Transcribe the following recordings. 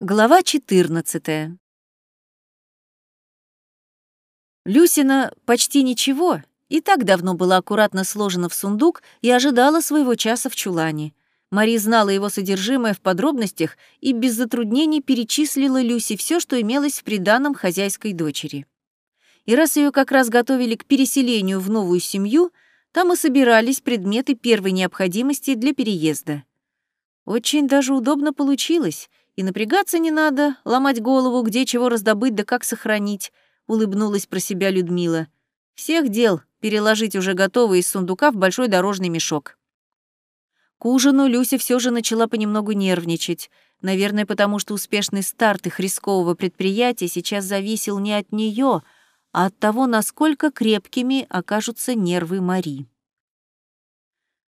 Глава 14. Люсина почти ничего, и так давно была аккуратно сложена в сундук и ожидала своего часа в чулане. Мари знала его содержимое в подробностях и без затруднений перечислила Люси все, что имелось в приданом хозяйской дочери. И раз ее как раз готовили к переселению в новую семью, там и собирались предметы первой необходимости для переезда. Очень даже удобно получилось — и напрягаться не надо, ломать голову, где чего раздобыть да как сохранить, улыбнулась про себя Людмила. Всех дел переложить уже готовые из сундука в большой дорожный мешок. К ужину Люся все же начала понемногу нервничать. Наверное, потому что успешный старт их рискового предприятия сейчас зависел не от нее, а от того, насколько крепкими окажутся нервы Мари.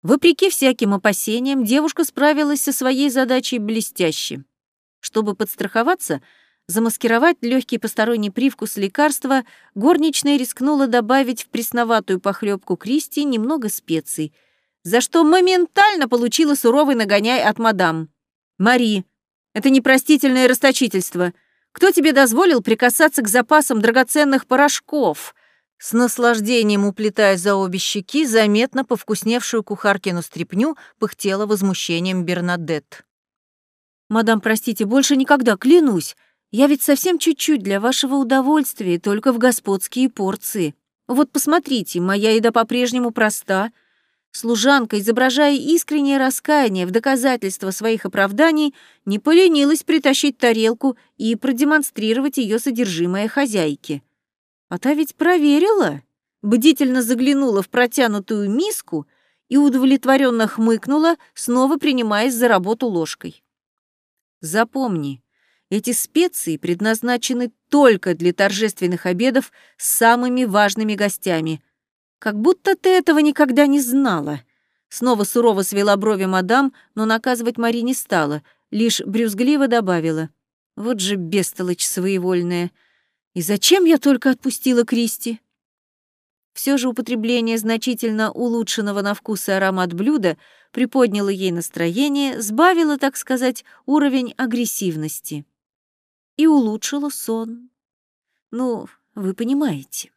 Вопреки всяким опасениям, девушка справилась со своей задачей блестяще. Чтобы подстраховаться, замаскировать легкий посторонний привкус лекарства, горничная рискнула добавить в пресноватую похлебку Кристи немного специй, за что моментально получила суровый нагоняй от мадам. «Мари, это непростительное расточительство. Кто тебе дозволил прикасаться к запасам драгоценных порошков?» С наслаждением уплетая за обе щеки заметно повкусневшую кухаркину стряпню, пыхтела возмущением Бернадетт. «Мадам, простите, больше никогда, клянусь. Я ведь совсем чуть-чуть для вашего удовольствия, только в господские порции. Вот посмотрите, моя еда по-прежнему проста». Служанка, изображая искреннее раскаяние в доказательство своих оправданий, не поленилась притащить тарелку и продемонстрировать ее содержимое хозяйке. А та ведь проверила, бдительно заглянула в протянутую миску и удовлетворенно хмыкнула, снова принимаясь за работу ложкой. Запомни, эти специи предназначены только для торжественных обедов с самыми важными гостями. Как будто ты этого никогда не знала. Снова сурово свела брови мадам, но наказывать Мари не стала, лишь брюзгливо добавила. Вот же бестолочь своевольная. И зачем я только отпустила Кристи? Все же употребление значительно улучшенного на вкус и аромат блюда приподняло ей настроение, сбавило, так сказать, уровень агрессивности. И улучшило сон. Ну, вы понимаете.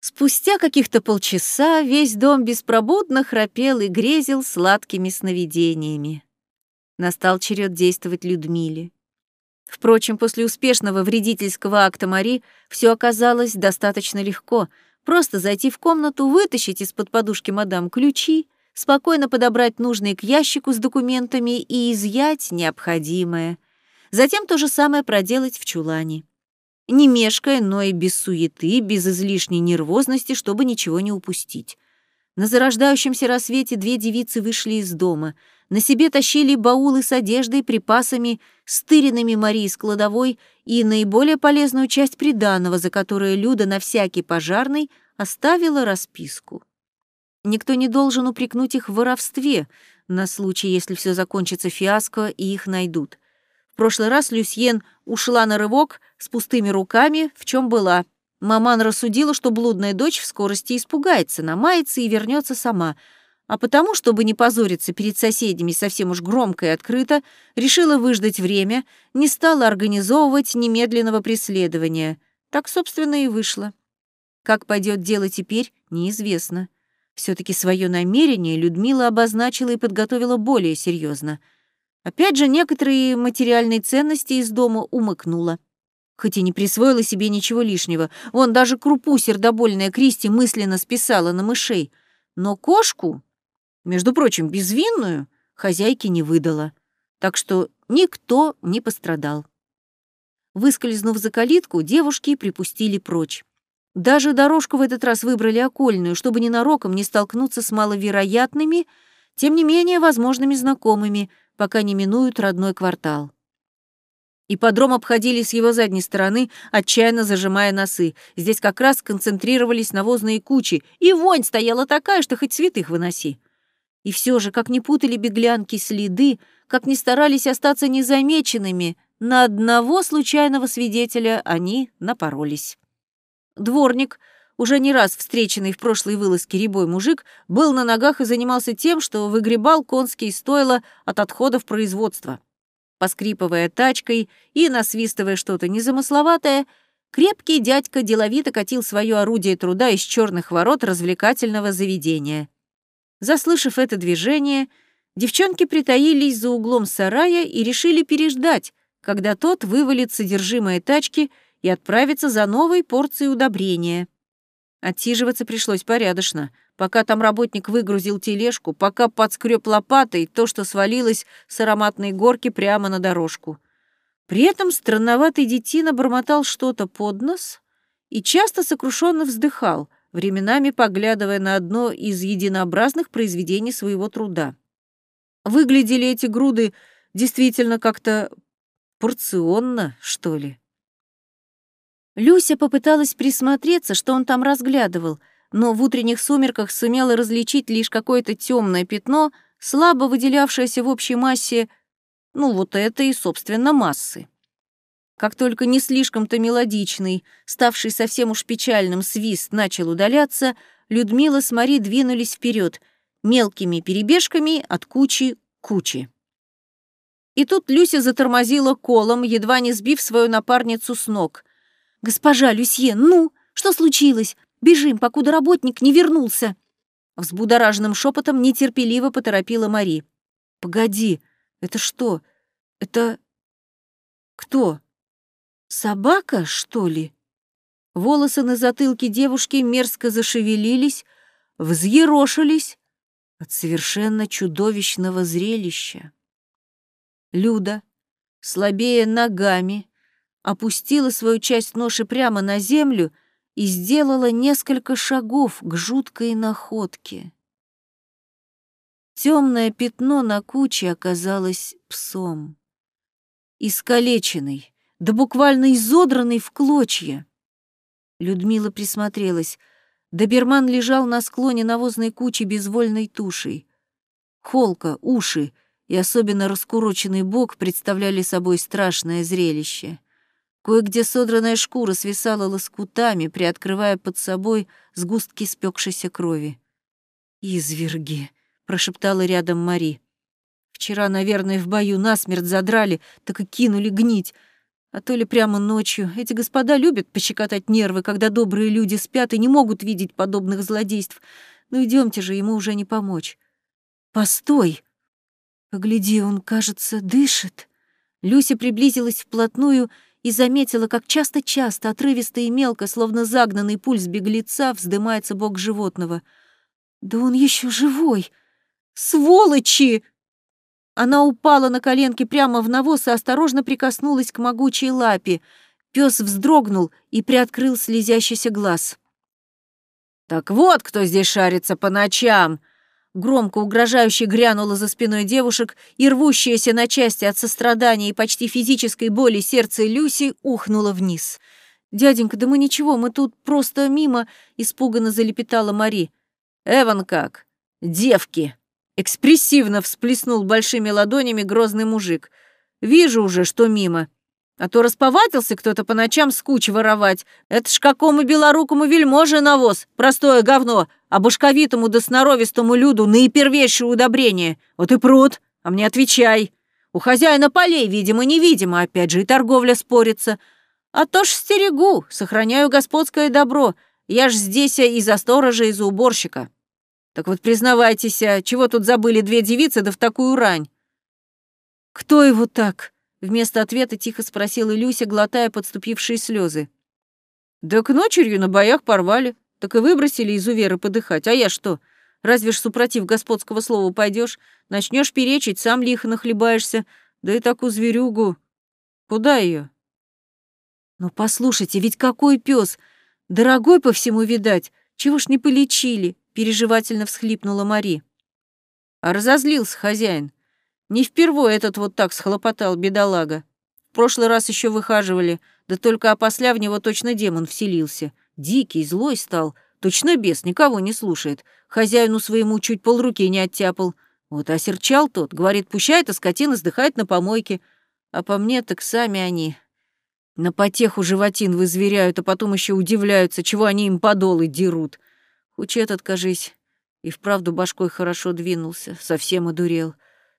Спустя каких-то полчаса весь дом беспробудно храпел и грезил сладкими сновидениями. Настал черед действовать Людмиле. Впрочем, после успешного вредительского акта Мари все оказалось достаточно легко — Просто зайти в комнату, вытащить из-под подушки мадам ключи, спокойно подобрать нужные к ящику с документами и изъять необходимое. Затем то же самое проделать в чулане. Не мешкая, но и без суеты, без излишней нервозности, чтобы ничего не упустить. На зарождающемся рассвете две девицы вышли из дома. На себе тащили баулы с одеждой, припасами, стыренными Марии с кладовой и наиболее полезную часть приданого, за которую Люда на всякий пожарный оставила расписку. Никто не должен упрекнуть их в воровстве, на случай, если все закончится фиаско и их найдут. В прошлый раз Люсьен ушла на рывок с пустыми руками, в чем была. Маман рассудила, что блудная дочь в скорости испугается, намается и вернется сама — а потому, чтобы не позориться перед соседями совсем уж громко и открыто, решила выждать время, не стала организовывать немедленного преследования. Так, собственно, и вышло. Как пойдет дело теперь, неизвестно. все таки свое намерение Людмила обозначила и подготовила более серьезно. Опять же, некоторые материальные ценности из дома умыкнула. Хоть и не присвоила себе ничего лишнего, вон даже крупу сердобольная Кристи мысленно списала на мышей. Но кошку между прочим, безвинную хозяйке не выдала, так что никто не пострадал. Выскользнув за калитку, девушки припустили прочь. Даже дорожку в этот раз выбрали окольную, чтобы ненароком не столкнуться с маловероятными, тем не менее возможными знакомыми, пока не минуют родной квартал. Ипподром обходили с его задней стороны, отчаянно зажимая носы. Здесь как раз концентрировались навозные кучи, и вонь стояла такая, что хоть святых выноси. И все же, как не путали беглянки следы, как не старались остаться незамеченными, на одного случайного свидетеля они напоролись. Дворник, уже не раз встреченный в прошлой вылазке рябой мужик, был на ногах и занимался тем, что выгребал конские стойла от отходов производства. Поскрипывая тачкой и насвистывая что-то незамысловатое, крепкий дядька деловито катил свое орудие труда из черных ворот развлекательного заведения. Заслышав это движение, девчонки притаились за углом сарая и решили переждать, когда тот вывалит содержимое тачки и отправится за новой порцией удобрения. Отсиживаться пришлось порядочно, пока там работник выгрузил тележку, пока подскреб лопатой то, что свалилось с ароматной горки прямо на дорожку. При этом странноватый детина бормотал что-то под нос и часто сокрушенно вздыхал, временами поглядывая на одно из единообразных произведений своего труда. Выглядели эти груды действительно как-то порционно, что ли. Люся попыталась присмотреться, что он там разглядывал, но в утренних сумерках сумела различить лишь какое-то темное пятно, слабо выделявшееся в общей массе, ну вот это и, собственно, массы. Как только не слишком-то мелодичный, ставший совсем уж печальным свист начал удаляться, Людмила с Мари двинулись вперед мелкими перебежками от кучи к куче. И тут Люся затормозила колом, едва не сбив свою напарницу с ног. «Госпожа Люсье, ну, что случилось? Бежим, покуда работник не вернулся!» Взбудораженным шепотом нетерпеливо поторопила Мари. «Погоди, это что? Это... кто? Собака, что ли?» Волосы на затылке девушки мерзко зашевелились, взъерошились от совершенно чудовищного зрелища. Люда, слабее ногами, опустила свою часть ноши прямо на землю и сделала несколько шагов к жуткой находке. Темное пятно на куче оказалось псом. Искалеченный, да буквально изодранный в клочья. Людмила присмотрелась. Доберман лежал на склоне навозной кучи безвольной тушей. Холка, уши и особенно раскуроченный бок представляли собой страшное зрелище. Кое-где содранная шкура свисала лоскутами, приоткрывая под собой сгустки спекшейся крови. «Изверги!» — прошептала рядом Мари. «Вчера, наверное, в бою насмерть задрали, так и кинули гнить. А то ли прямо ночью. Эти господа любят пощекотать нервы, когда добрые люди спят и не могут видеть подобных злодейств. Ну идемте же, ему уже не помочь». «Постой!» «Погляди, он, кажется, дышит». Люся приблизилась вплотную и заметила, как часто-часто, отрывисто и мелко, словно загнанный пульс беглеца, вздымается бок животного. «Да он еще живой! Сволочи!» Она упала на коленки прямо в навоз и осторожно прикоснулась к могучей лапе. Пес вздрогнул и приоткрыл слезящийся глаз. «Так вот, кто здесь шарится по ночам!» Громко угрожающе грянуло за спиной девушек, и рвущееся на части от сострадания и почти физической боли сердце Люси ухнуло вниз. «Дяденька, да мы ничего, мы тут просто мимо», — испуганно залепетала Мари. «Эван как? Девки!» Экспрессивно всплеснул большими ладонями грозный мужик. «Вижу уже, что мимо. А то расповадился кто-то по ночам с куч воровать. Это ж какому белорукому вельможе навоз, простое говно, а башковитому да сноровистому люду наипервейшее удобрение. Вот и пруд, а мне отвечай. У хозяина полей, видимо-невидимо, опять же и торговля спорится. А то ж стерегу, сохраняю господское добро. Я ж здесь и за сторожа, и за уборщика. Так вот признавайтесь, а чего тут забыли две девицы да в такую рань? Кто его так? Вместо ответа тихо спросила Люся, глотая подступившие слезы. «Да к ночерью на боях порвали, так и выбросили из уверы подыхать. А я что? Разве ж супротив господского слова пойдешь, начнешь перечить, сам лихо нахлебаешься, да и такую зверюгу. Куда ее? Ну послушайте, ведь какой пес, Дорогой по всему, видать. Чего ж не полечили?» Переживательно всхлипнула Мари. А разозлился хозяин. Не впервые этот вот так схлопотал, бедолага. В прошлый раз еще выхаживали, да только опосля в него точно демон вселился. Дикий, злой стал, точно бес, никого не слушает. Хозяину своему чуть полруки не оттяпал. Вот осерчал тот, говорит, пущай эта скотина сдыхает на помойке. А по мне так сами они на потеху животин вызверяют, а потом еще удивляются, чего они им подолы дерут. Хуч этот, кажись, и вправду башкой хорошо двинулся, совсем одурел.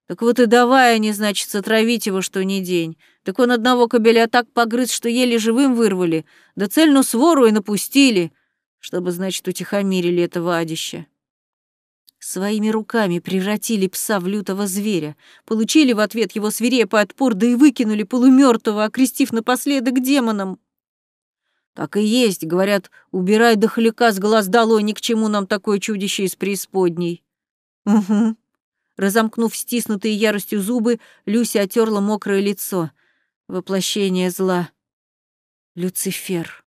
Так вот и давай они, значит, отравить его что ни день. Так он одного кобеля так погрыз, что еле живым вырвали, да цельную свору и напустили, чтобы, значит, утихомирили этого адища. Своими руками превратили пса в лютого зверя, получили в ответ его свирепый отпор, да и выкинули полумертвого, окрестив напоследок демоном. Так и есть, говорят, убирай дохляка с глаз долой, ни к чему нам такое чудище из преисподней. Угу, Разомкнув стиснутые яростью зубы, Люся отерла мокрое лицо. Воплощение зла. Люцифер.